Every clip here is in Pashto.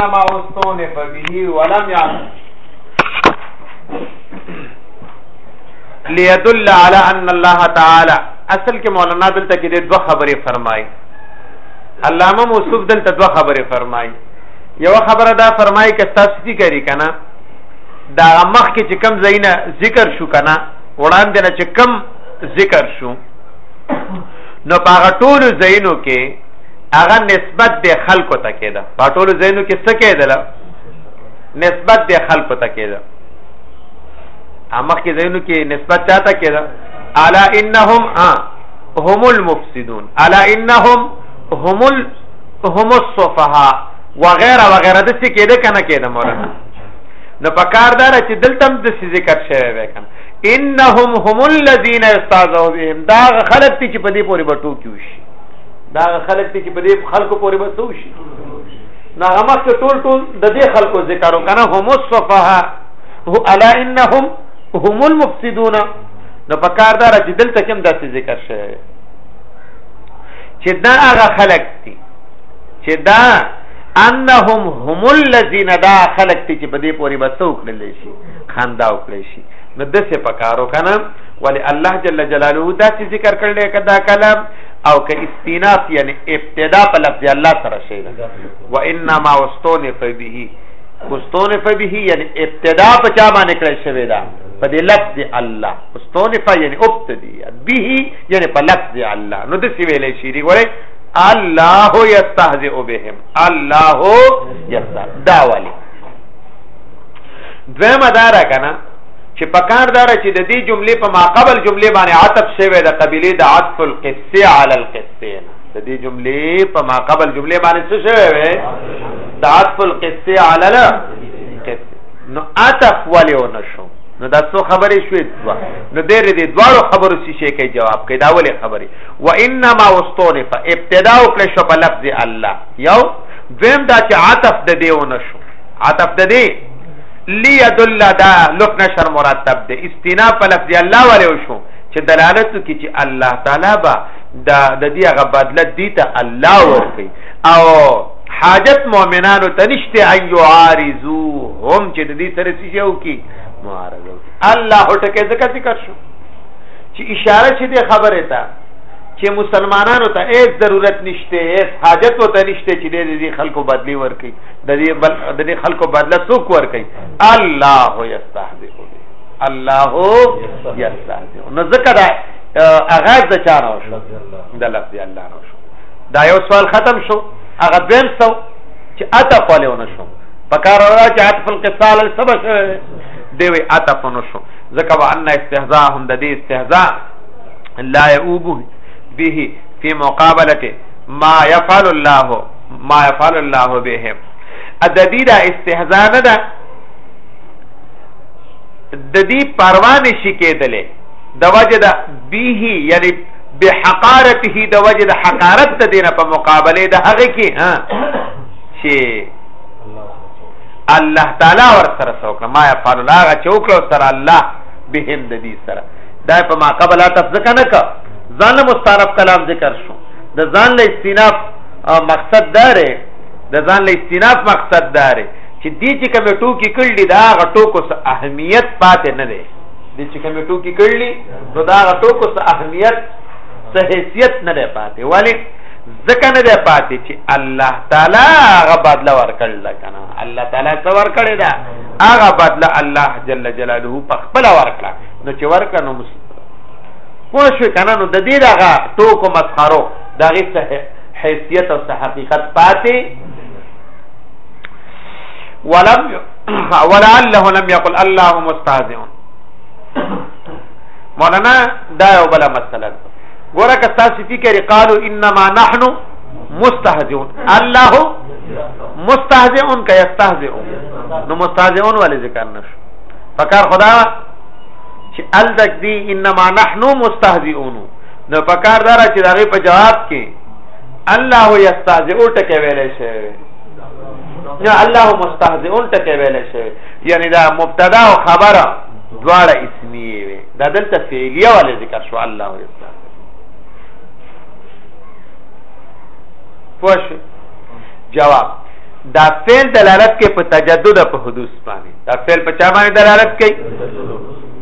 ما استونه فبه ولم يعلم ليدل على ان الله تعالى اصل کې مولانا دلته کې د دوه خبرې فرمایي علامه موصوف دلته دوه خبرې فرمایي یو خبره دا فرمایي چې تاسو دې کوي کنه دا مخ کې چې کم زینه ذکر شو کنه وړاندې نه چې کم ذکر شو نو پاغه ټول زینو کې هغه نسبت د خلکو ته کېده په ټولو ځایونو کې څه کېدل نسبت د خلکو ته کېده امخ کې ځایونو کې نسبت چاته کېده الا انهم ها هم المفسدون الا انهم هم ال... هم الصفها وغيرها وغيرها د څه کېده کنه کېده مولانا نو په کار دار چې دلته د څه ذکر شوی وای کنه انهم هم الذين استعذوا بهم دا خلک چې په دې پورې بټو کیوشي دا خلک دي چې په دې خلکو پورې بسو شي نو هغه مخکې ټول ټول د دې خلکو ذکر وکنه هم الصفها هو الا انهم هم المفسدون نو په کار دار چې دلته کوم داسې ذکر شوی چې دا هغه خلک دي چې دا انهم هم الذين دا خلق تی چې په دې پوری بسو کړل شي خندا وکړي شي نو د څه پکارو کنه ولی الله جل جلاله دا چې ذکر کړل کدا کلام او که استیناف یعنی ابتدا په لفظ الله سره شي و انما واستونف به واستونف به یعنی ابتدا په چا باندې کړی شوی دا په دې لفظ الله واستونف یعنی ابتدی به یعنی په لفظ الله نو د سی ویلې شي دی وره الله یستهزئ بهم الله یستهزئ دا ولی دویمه دارا کنه چې پکار دار چې د دې جملې په ماقبل جملې باندې عطف شوی د قبيله د عطف القصه على القصه د دې جملې په ماقبل جملې باندې څه شوی وي د عطف القصه على القصه نو عطف ولې و نشو نو دا څو خبرې شوې دوا نو ډېر دې دواړو خبرو څه شي کوي جواب کوي دا ولې خبرې و انما واستونه فابتدا وکړ شو په لفظ الله یو دویم دا چې عطف د دې و نشو عطف د دې ليدل دا لوک نشر مرتب دی استناء په لفظ الله ولې وشو چې دلالت کوي چې الله تعالی با د د دې هغه بدله دی ته الله ورکي او حاجت مؤمنانو ته نشته ايو عارضو هم چې د دې سره څه یو کی معارضه الله ټکه ځکه ذکر شو چې اشاره شې د خبره ته چې مسلمانانو ته هیڅ ضرورت نشته هیڅ حاجت وته نشته چې د دې خلکو بدلی ورکي د دې بل د دې خلکو بدله څوک ور کوي الله یستهزئ الله یستهزئ نو ځکه دا اغاز د چا نه شو د لفظ الله نه شو دا یو سوال ختم شو هغه دویم سو چې اته پاله ونه شو پکار را چې عطف القصال السبب دی وی اته پونه شو ځکه وان استهزاء هم د دې استهزاء لا يعوبه به في مقابله ما يفعل الله ما يفعل الله بهم ادبی دا استهزاء نه ده د دې پروا نشي کېدلې د وجه د به یعنی بحقارته د وجه د حقارت ته دینه په مقابله د هغه کې ها چې الله تعالی ور سره څوکړه ما يفعل الله غ چوکړه سره الله بهم د دې سره دا په ما قبل تفذ کنه ک ځان مستعرف کلام ذکر شو د ځان له استیناف مقصد داره د ځان له استیناف مقصد داره چې دې چې کوم ټوکی کړل دي دا غ ټوکو څه اهمیت پاتې نه دی دې چې کوم ټوکی کړل نو دا غ ټوکو څه اهمیت څه حیثیت نه دی پاتې ولی ځکه نه دی پاتې چې الله تعالی هغه بدله ورکړل کنه الله تعالی څه ورکړی دا هغه بدله الله جل جلاله په خپل ورکړه نو چې ورکړه نو پوه شو کنه نو د دې دغه ټوکو مسخرو دا غي حیثیت او حقیقت پاتې ولم ولعله لم يقل الله مستهزئ مولانا دا یو بل مسله ده ګوره که تاسو فکر قالو انما نحن مستهزئون الله مستهزئون که یستهزئون نو مستهزئون ولې ذکر نشو فکر خدا چې ال تک دی انما نحن مستهزئون نو په کار دار چې دغه په جواب کې الله یستهزئ ټکه ویل شي یا الله مستهزئ ټکه ویل شي یعنی دا مبتدا او خبره دواړه اسمیه وي دا دلته فعلیه ول ذکر شو الله یستهزئ پوښ جواب دا فعل دلالت کوي په تجدد په حدوث باندې دا فعل په چا باندې دلالت کوي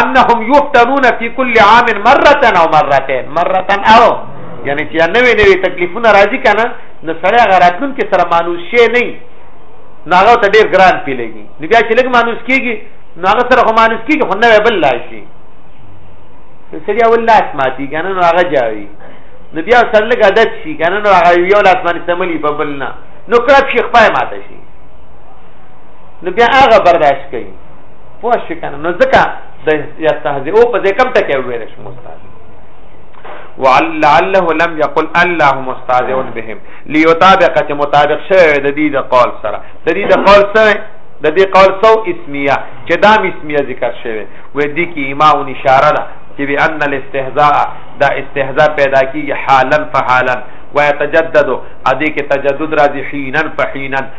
انهم یفتنون فی کل عام مره او مرتين مره او یعنی چې نوې نوې تکلیفونه راځي کنه نو سړی هغه راتلونکي سره مانوس شي نه نو هغه ته ډیر ګران پیلېږي نو بیا چې لږ مانوس کېږي نو هغه سره خو مانوس کېږي خو نوې بل لا شي سړی اول لاس ماتي کنه نو هغه جاوي نو بیا سره لږ عادت شي کنه نو هغه یو لاس باندې سملی په بل نه نو کړه شي خپای ماته شي نو بیا هغه برداشت کوي پوه شو کنه نو ځکه د یستهزئو په ځای کم ټکی وویل شو مستهزئ ولعله لم يقل الله مستهزئ بهم ليطابق چې مطابق شوی د دې د قول سره د دې د قول سره د دې قول سو اسمیه چې دا اسمیه ذکر شوی و دې کې ایما او اشاره ده چې بان الاستهزاء دا استهزاء پیدا کیږي حالا فحالا ويتجدد ادي کې تجدد راځي حينن فحينن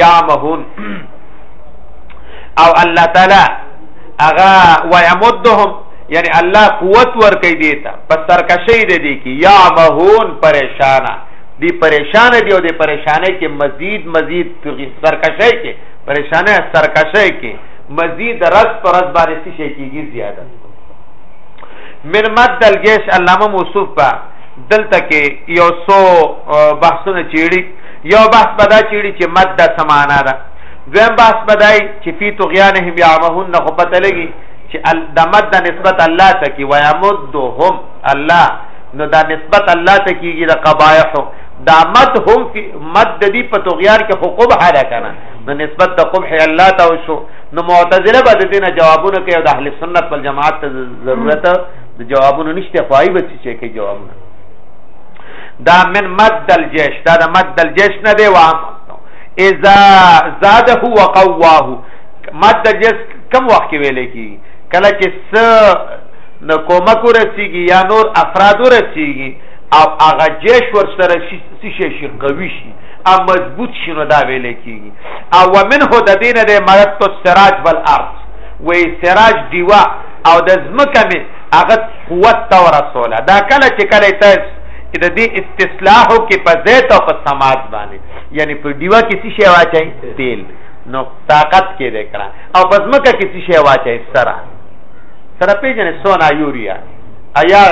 یا مهون او الله تعالی اغا ويمدهم یعنی الله قوت ور کوي دیتا په سرکشي دی دی کی یا مهون پریشانا دی پریشان دی او دی پریشانه کې مزید مزید سرکشي کې پریشانه سرکشي کې مزید رس پر رس باندې څه شي کیږي زیاده من مد الجيش علامه موصوف په دلته کې یو سو بحثونه چیړي یو بحث بدا چیړي چې مد د سمانا ده دویم بحث بدای چې فی طغیانهم یعمهون خو پته لګي چې د مد د نسبت الله ته کی ويمدهم الله نو دا نسبت الله ته کیږي د قبایح دا مد هم فی مد د دې په طغیان کې خو قبح ده کنه نو نسبت د قبح الله ته وشو نو معتزله به د دینه جوابونه کوي او د اهل سنت والجماعت ته ضرورت د جوابونو نشته خوایي به چې کې جوابونه دا من مد الجيش دا د مد الجيش نه دی وام اذا زاده وقواه مد الجيش کم وخت کې ویل کی کله چې س نو کومک ورسیږي یا نور افراد ورسیږي او هغه جيش ور سره شي شي قوي شي او مضبوط شي نو دا ویل کیږي او ومنه د دینه د مرت السراج والارض وې سراج دیوا او د زمکه می هغه قوت ته ورسوله دا کله چې کله تاسو چې د دې استصلاحو کې په زیت او په سماج باندې یعنی په دیوا کې څه شی واچای تیل نو طاقت کې دې کړه او په ځمکه کې څه شی واچای سره سره پیژنې سونا یوریا ایا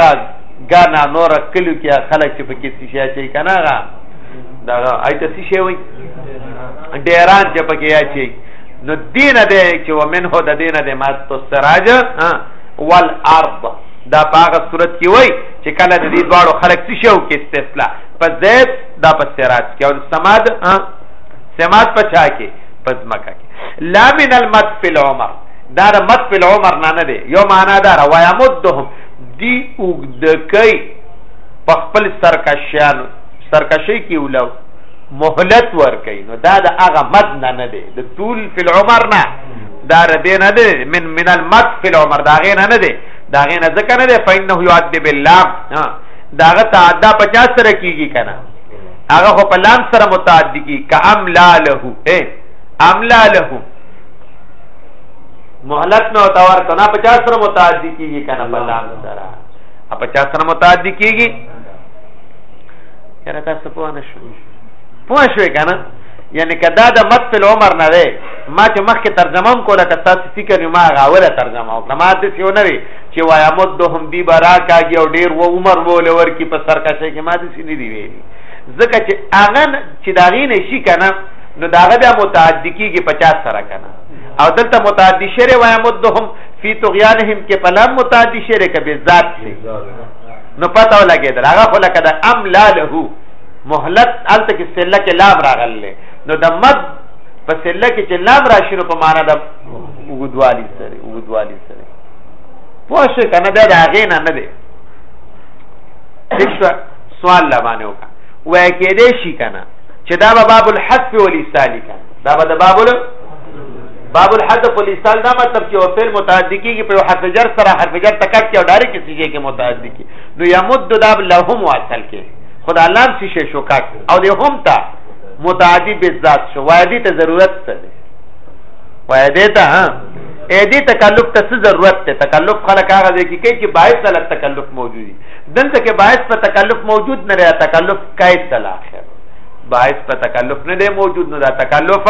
غانا نور کلو کې خلک چې پکې څه شی چي کنه غا دا ایت څه شی وای ډیران چې پکې یا چي نو دین دې چې ومنه د دین دې مات تو سراج ها والارض دا په هغه صورت کې وای چې کله د دې دواړو خلک څه شو کې استثنا په زید دا په سراج کې او سماد سماد په چا کې په ځمکه کې لا من المد فی العمر دا د مد فی العمر نه نه دی یو معنا دا را وای مدهم دی وګدکای په خپل سرکشانو سرکشي کې ولو مهلت ور کوي نو دا د هغه مد نه نه دی د طول فی العمر نه دا ردی نه دی من من المد فی العمر دا غی نه نه دی دا غی نه ځکه نه دی فإنه یعد باللام داغه تعدا 50 سره کیږي کنه هغه خو په لام سره متعدی کی کام لا له اے ام لا له مهلت نو تاور کنه 50 سره متعدی کیږي کنه په لام سره ا 50 سره متعدی کیږي یاره تاسو په ونه شو پوه شوې کنه یعنی کدا د مت په عمر نه وي ما چې مخکې ترجمه هم کوله که تاسو فکر ما غاوله ترجمه وکړه ما د سیو نه وي چې وایا مد د هم دی برا کاږي او ډیر و عمر وول ورکی په سر کشه کې ما د سینې دی ویلي ځکه چې هغه چې دا غینه شي کنه نو دا هغه بیا متعدی کیږي 50 سره کنه او دلته متعدی شری وایا مد د هم فی طغیانهم کې په لام متعدی شری کې به ذات نو پتاو لګیدل هغه خلک د ام لا له مهلت الته کې سله کې لام راغله نو د مد په سله کې چې لام راشي نو په معنا د وګدوالي سره وګدوالي سره پوه شئ کنه دا د هغې نه نه دی دښه سوال لا باندې وکړه وای کې دې شي کنه چې دا به باب الحذف والاسال کنه دا به د باب ال باب الحذف والاسال دا مطلب چې او فعل متعدی کیږي په حرف جر سره حرف جر تکټ کې او ډایرکټ کیږي کې متعدی کی نو یمد دا لهم واصل کې خدا الله هم څه شو کټ او د هم ته متعدی به ذات شو وای دې ته ضرورت څه دی وای دې ته ها اې دې تکلف ته څه ضرورت ته تکلف خلک هغه دی کې چې باعث سره تکلف موجودي دلته کې باعث په تکلف موجود نه لري تکلف کایت تل اخر باعث په تکلف نه دی موجود نو دا تکلف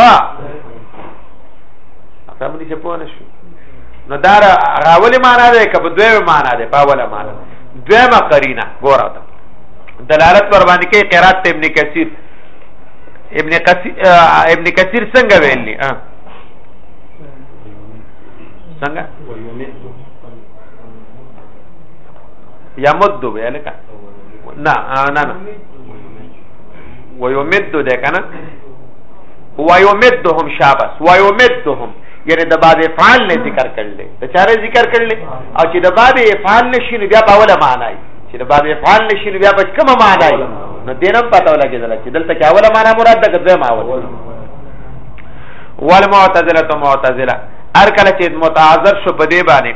سم دي چې پوه نشو نو دا راولې معنا ده کبه دوی معنا ده پاوله معنا دویمه قرینه ګوره دلالت پر باندې کوي قرات ابن کثیر ابن کثیر ابن کثیر څنګه ویلی ها څنګه یمد به لکه نه نه نه ويمد ده کنه ويمدهم شابس ويمدهم یعنی د باب افعال نه ذکر کړل ته چاره ذکر کړل او چې د باب افعال نشي نو بیا په اوله معنی چې د باب افعال نشي نو بیا په کومه معنا یې نو دینم پته ولګېدل چې دلته کې اوله معنا مراد ده کده ما اول والمعتزله تو معتزله هر کله چې متعذر شو په دې باندې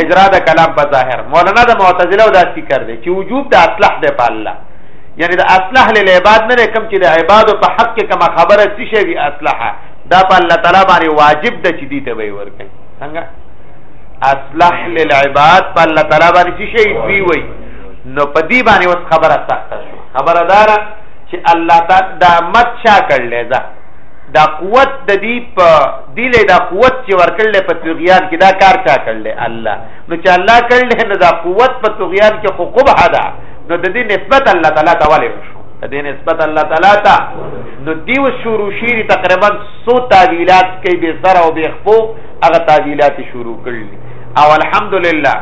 اجرا د کلام په ظاهر مولانا د معتزله او د فکر دی چې وجوب د اصلح دی په الله یعنی د اصلح للعباد نه کم چې د عباد په حق کې کما خبره څه شي وی اصلح دا په الله تعالی باندې واجب ده چې دې ته وي ورکړي څنګه اصلح للعباد په الله تعالی باندې څه شي دی وای نو په دې باندې اوس خبره سخته شو خبره دار چې الله تعالی دا مت چا کړل دا دا قوت د دې په دې له دا قوت چې ورکړل په طغیان کې دا کار چا کړل الله نو چې الله کړل نو دا قوت په طغیان کې خو قبح ده نو د دې نسبت الله تعالی ته ولې شو د دې نسبت الله تعالی ته نو دیو شروع شي تقریبا 100 تعویلات کوي به سره او به خپو هغه تعدیلات شروع کړل او الحمدلله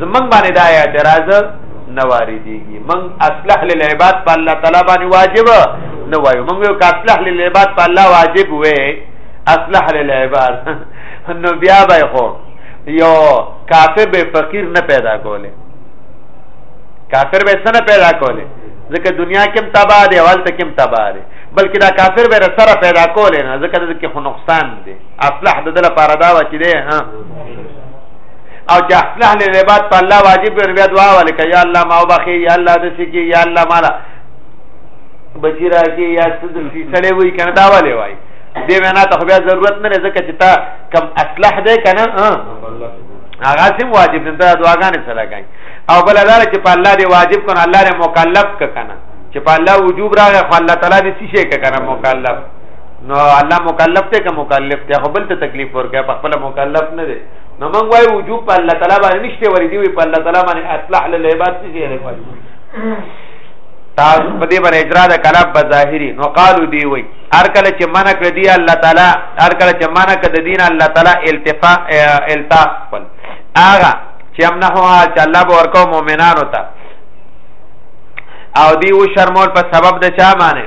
زمنګ باندې دا اعتراض نه واردېږي من اصلح للعباد په الله تعالی باندې واجب نه وایو من یو اصلح للعباد په الله واجب وې اصلح للعباد نو بیا به خو یو کافر به فقیر نه پیدا کوله کافر به سره پیدا کوله ځکه دنیا کې تباہ دی اول ته کې تباہ دی بلکې دا کافر به سره پیدا کوله نه ځکه دغه کې خو نقصان دی اصلح د دل لپاره دا و چې دی ها او چې اصلح له عبادت په الله واجب ګر بیا دعا ولیکه یا الله ما وبخي یا الله د سکی یا الله مالا بشیرا کې یا صدر فی سړی وای کنه دا والے وای دې وینا ته بیا ضرورت نه ځکه چې تا کم اصلح دی کنه هغه سم واجب نه دا دعاګانې سره کوي او بل دا چې په الله دی واجب کنه الله دې مکلف کنه چې په الله وجوب راغی خو الله تعالی دې څه شي کنه مکلف نو الله مکلف ته که مکلف ته خو بل ته تکلیف ورکړي په خپل مکلف نه دی نو موږ وایو وجوب په الله تعالی باندې نشته ورې دی په الله تعالی باندې اصلاح للعباد څه دی تاسو په دې باندې اجرا د کلام په ظاهري نو قالو دی وای هر کله چې منع کړ دی الله تعالی هر کله چې منع کړ دین الله تعالی التفا التاف خپل اغه چې امنه هو چې الله به ورکو مؤمنانو ته او دی و شرمول په سبب د چا باندې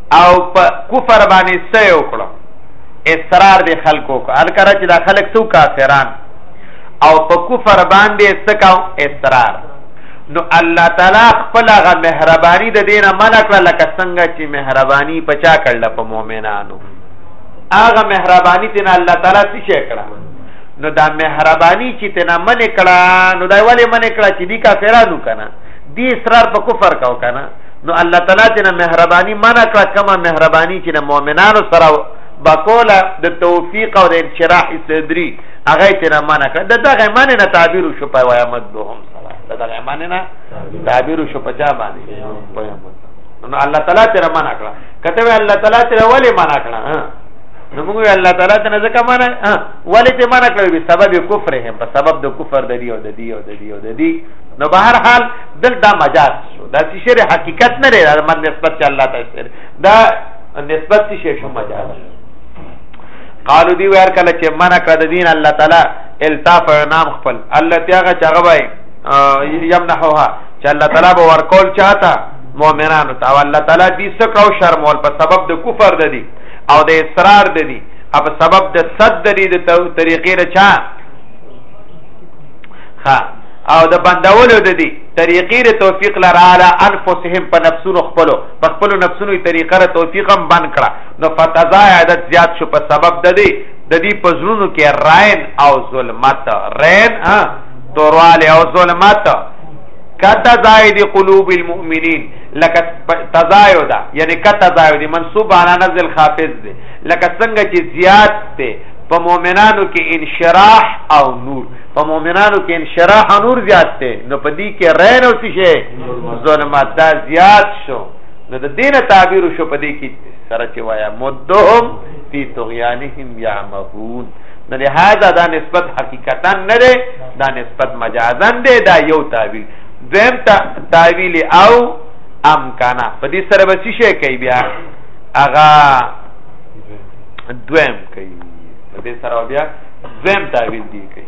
او په کفر باندې سې وکړو اصرار دې خلکو کو ان کړه چې دا خلک سو کافران او په کفر باندې سکاو اصرار نو الله تعالی خپل غ مهرباني د دینه منع کړه لکه څنګه چې مهرباني پچا کړل په مؤمنانو هغه مهرباني تن الله تعالی څه شي کړه نو دا مهرباني چې تن منع کړه نو دا ولې منع کړه چې دی کافرانو کنه دی اصرار په کفر کاو کنه نو الله تعالی دې مهرباني منع کړه کما مهرباني چې د مؤمنانو سره بکوله د توفیق او د انشراح صدری هغه ته نه منع کړه د دغه معنی نه تعبیر شو په وای احمد دوهم سره دغه معنی نه تعبیر شو په چا باندې نو الله تعالی ته منع کړه کته الله تعالی ته ولی منع کړه نو موږ الله تعالی ته ځکه معنا ولې ته معنا کړو به سبب کفر هم په سبب د کفر د دی او د دی او د دی او د دی نو بهر حال دل دا مجاز دا چې شعر حقیقت نه لري دا نسبت چې الله ته شعر دا نسبت چې شعر شوم مجاز قالو دی ور کله چې من کړ د دین الله تعالی التاف نام خپل الله تیغه چغه وای یمنحوها چې الله تعالی به ورکول چاته مؤمنانو ته الله تعالی دې سکو شرمول په سبب د کفر د دي او د اصرار د دي او په سبب د صد د دې د طریقې رچا ها او د بندولو د دې طریقې د توفیق لره علی انفسهم په نفسونو خپلو په خپلو نفسونو طریقه را توفیق هم بند کړه نو فتزایدت زیات شو په سبب د دې د دې پزړونو کې راین او ظلمت رین ها تورواله او ظلمت کته زائد قلوب المؤمنین لکه تزایدا یعنی کته زائد منصوب علی نزل خافض دی لکه څنګه چې زیات ته په مؤمنانو کې انشراح او نور په مؤمنانو کې انشراح نور زیات دی نو په دې کې رین او څه شي ظلمات دا زیات شو نو د دینه تعبیر شو په دې کې سره چې وایا مدهم فی طغیانهم یعمهون نو لہذا دا نسبت حقیقتا نه ده دا نسبت مجازا ده دا یو تعبیر دویم تعبیر او امکانا په دې سره به څه شي کوي بیا اغا دویم کوي په دې سره بیا زم تعویل دی کوي